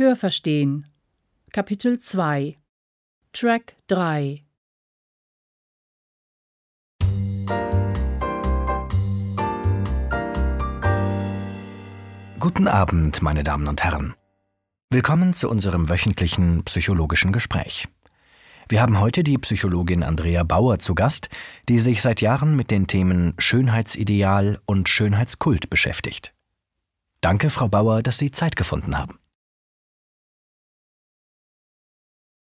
Hörverstehen Kapitel 2 Track 3 Guten Abend, meine Damen und Herren. Willkommen zu unserem wöchentlichen psychologischen Gespräch. Wir haben heute die Psychologin Andrea Bauer zu Gast, die sich seit Jahren mit den Themen Schönheitsideal und Schönheitskult beschäftigt. Danke, Frau Bauer, dass Sie Zeit gefunden haben.